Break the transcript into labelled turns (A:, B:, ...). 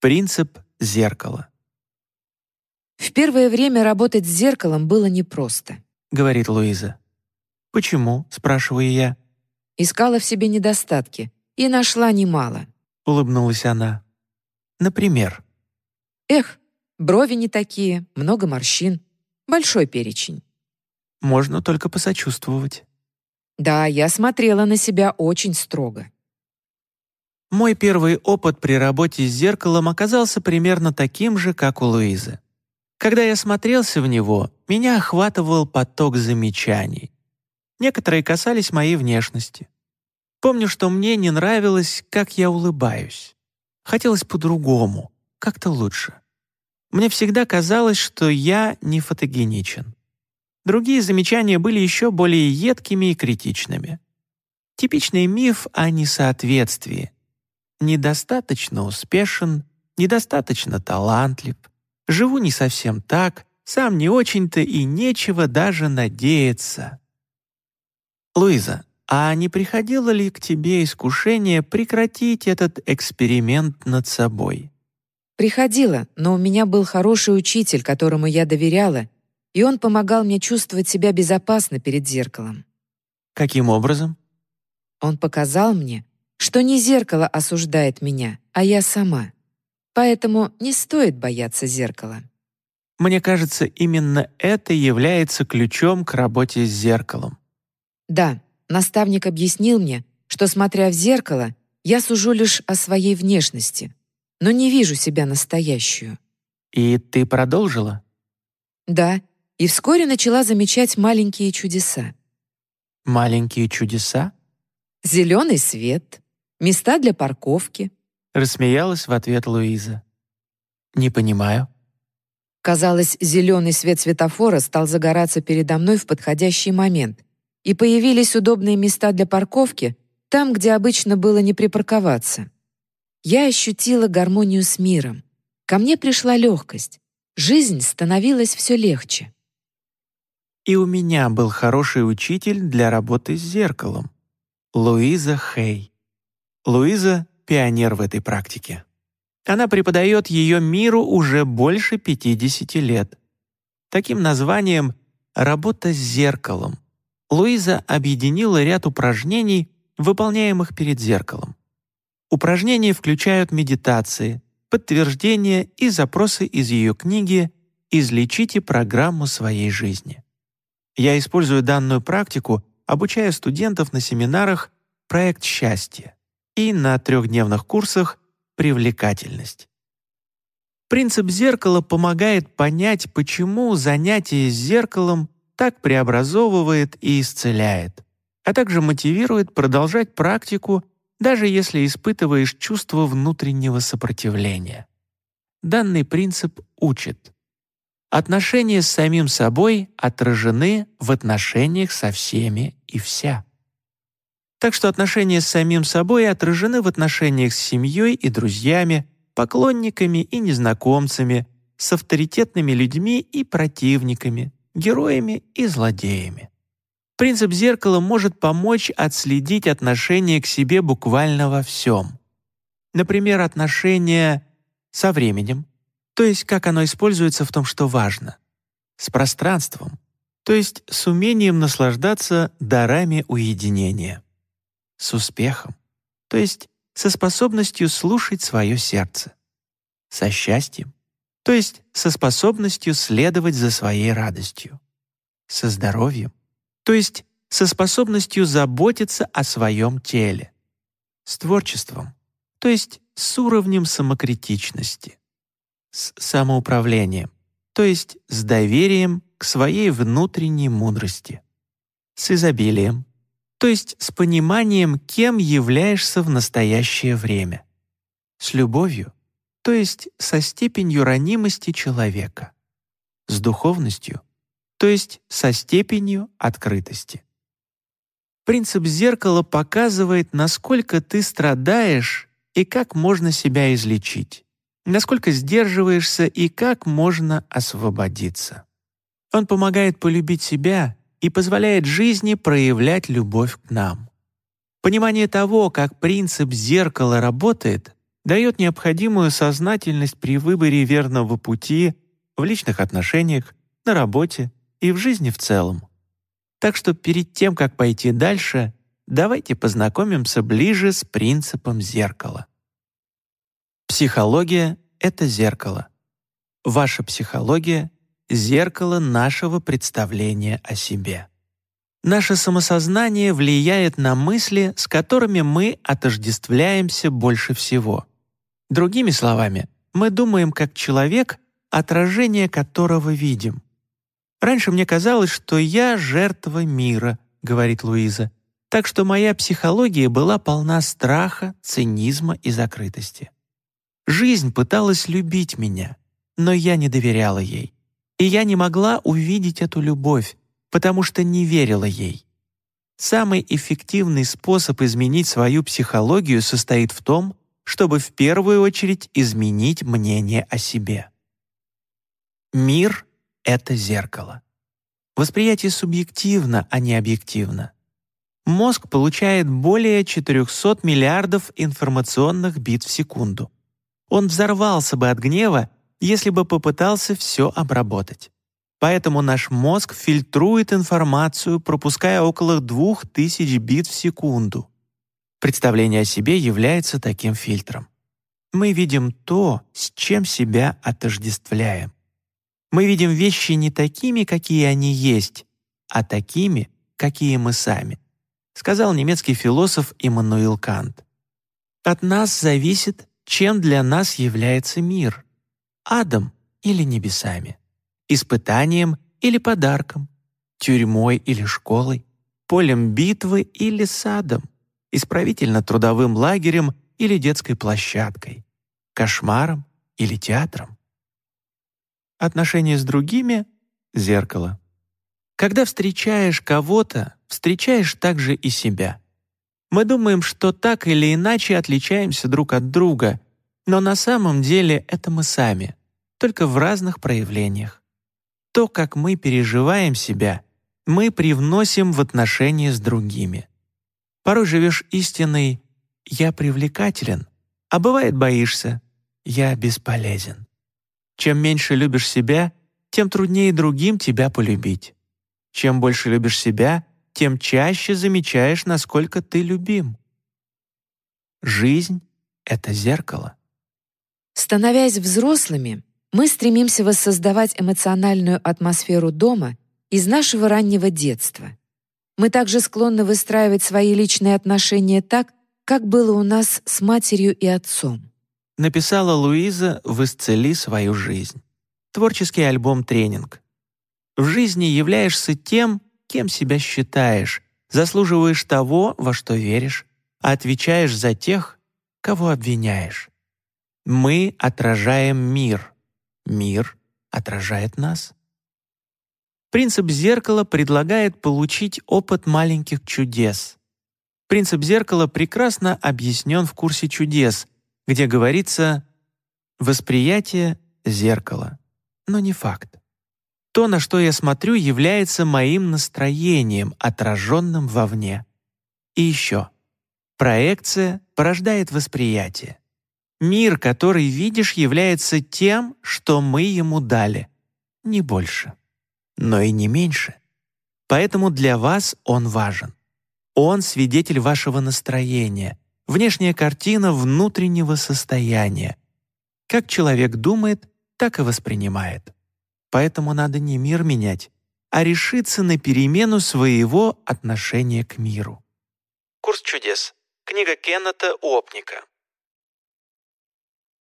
A: Принцип зеркала.
B: В первое время работать с зеркалом было непросто,
A: говорит Луиза. Почему? спрашиваю я.
B: Искала в себе недостатки и нашла немало.
A: Улыбнулась она. Например.
B: Эх, брови не такие, много морщин, большой перечень.
A: Можно только посочувствовать.
B: Да, я смотрела на себя очень строго.
A: Мой первый опыт при работе с зеркалом оказался примерно таким же, как у Луизы. Когда я смотрелся в него, меня охватывал поток замечаний. Некоторые касались моей внешности. Помню, что мне не нравилось, как я улыбаюсь. Хотелось по-другому, как-то лучше. Мне всегда казалось, что я не фотогеничен. Другие замечания были еще более едкими и критичными. Типичный миф о несоответствии — недостаточно успешен, недостаточно талантлив, живу не совсем так, сам не очень-то и нечего даже надеяться. Луиза, а не приходило ли к тебе искушение прекратить этот эксперимент над собой?
B: Приходило, но у меня был хороший учитель, которому я доверяла, и он помогал мне чувствовать себя безопасно перед зеркалом.
A: Каким образом?
B: Он показал мне, что не зеркало осуждает меня, а я сама. Поэтому не стоит бояться зеркала.
A: Мне кажется, именно это является ключом к работе с зеркалом.
B: Да, наставник объяснил мне, что, смотря в зеркало, я сужу лишь о своей внешности, но не вижу себя настоящую.
A: И ты продолжила?
B: Да, и вскоре начала замечать маленькие чудеса.
A: Маленькие чудеса?
B: Зеленый свет, Места для парковки».
A: Рассмеялась в ответ Луиза. «Не понимаю».
B: Казалось, зеленый свет светофора стал загораться передо мной в подходящий момент, и появились удобные места для парковки там, где обычно было не припарковаться. Я ощутила гармонию с миром. Ко мне пришла легкость. Жизнь становилась все легче.
A: И у меня был хороший учитель для работы с зеркалом. Луиза Хей. Луиза — пионер в этой практике. Она преподает ее миру уже больше 50 лет. Таким названием «Работа с зеркалом» Луиза объединила ряд упражнений, выполняемых перед зеркалом. Упражнения включают медитации, подтверждения и запросы из ее книги «Излечите программу своей жизни». Я использую данную практику, обучая студентов на семинарах «Проект счастья» и на трехдневных курсах «Привлекательность». Принцип зеркала помогает понять, почему занятие с зеркалом так преобразовывает и исцеляет, а также мотивирует продолжать практику, даже если испытываешь чувство внутреннего сопротивления. Данный принцип учит. Отношения с самим собой отражены в отношениях со всеми и вся. Так что отношения с самим собой отражены в отношениях с семьей и друзьями, поклонниками и незнакомцами, с авторитетными людьми и противниками, героями и злодеями. Принцип зеркала может помочь отследить отношение к себе буквально во всем. Например, отношение со временем, то есть как оно используется в том, что важно, с пространством, то есть с умением наслаждаться дарами уединения с успехом, то есть со способностью слушать свое сердце, со счастьем, то есть со способностью следовать за своей радостью, со здоровьем, то есть со способностью заботиться о своем теле, с творчеством, то есть с уровнем самокритичности, с самоуправлением, то есть с доверием к своей внутренней мудрости, с изобилием, то есть с пониманием, кем являешься в настоящее время, с любовью, то есть со степенью ранимости человека, с духовностью, то есть со степенью открытости. Принцип зеркала показывает, насколько ты страдаешь и как можно себя излечить, насколько сдерживаешься и как можно освободиться. Он помогает полюбить себя и позволяет жизни проявлять любовь к нам. Понимание того, как принцип зеркала работает, дает необходимую сознательность при выборе верного пути в личных отношениях, на работе и в жизни в целом. Так что перед тем, как пойти дальше, давайте познакомимся ближе с принципом зеркала. Психология — это зеркало. Ваша психология — зеркало нашего представления о себе. Наше самосознание влияет на мысли, с которыми мы отождествляемся больше всего. Другими словами, мы думаем как человек, отражение которого видим. «Раньше мне казалось, что я жертва мира», — говорит Луиза, «так что моя психология была полна страха, цинизма и закрытости. Жизнь пыталась любить меня, но я не доверяла ей. И я не могла увидеть эту любовь, потому что не верила ей. Самый эффективный способ изменить свою психологию состоит в том, чтобы в первую очередь изменить мнение о себе. Мир — это зеркало. Восприятие субъективно, а не объективно. Мозг получает более 400 миллиардов информационных бит в секунду. Он взорвался бы от гнева, если бы попытался все обработать. Поэтому наш мозг фильтрует информацию, пропуская около 2000 бит в секунду. Представление о себе является таким фильтром. Мы видим то, с чем себя отождествляем. Мы видим вещи не такими, какие они есть, а такими, какие мы сами, сказал немецкий философ Иммануил Кант. От нас зависит, чем для нас является мир — адом или небесами испытанием или подарком, тюрьмой или школой, полем битвы или садом, исправительно-трудовым лагерем или детской площадкой, кошмаром или театром. Отношения с другими — зеркало. Когда встречаешь кого-то, встречаешь также и себя. Мы думаем, что так или иначе отличаемся друг от друга, но на самом деле это мы сами, только в разных проявлениях. То, как мы переживаем себя, мы привносим в отношения с другими. Порой живешь истиной «я привлекателен», а бывает боишься «я бесполезен». Чем меньше любишь себя, тем труднее другим тебя полюбить. Чем больше любишь себя, тем чаще замечаешь, насколько ты любим. Жизнь — это зеркало.
B: Становясь взрослыми, мы стремимся воссоздавать эмоциональную атмосферу дома из нашего раннего детства. Мы также склонны выстраивать свои личные отношения так, как было у нас с матерью и отцом.
A: Написала Луиза в «Исцели свою жизнь». Творческий альбом «Тренинг». В жизни являешься тем, кем себя считаешь, заслуживаешь того, во что веришь, а отвечаешь за тех, кого обвиняешь. Мы отражаем мир, Мир отражает нас. Принцип зеркала предлагает получить опыт маленьких чудес. Принцип зеркала прекрасно объяснен в курсе чудес, где говорится «восприятие — зеркало», но не факт. То, на что я смотрю, является моим настроением, отраженным вовне. И еще. Проекция порождает восприятие. Мир, который видишь, является тем, что мы ему дали. Не больше, но и не меньше. Поэтому для вас он важен. Он свидетель вашего настроения, внешняя картина внутреннего состояния. Как человек думает, так и воспринимает. Поэтому надо не мир менять, а решиться на перемену своего отношения к миру. Курс чудес. Книга Кеннета Уопника.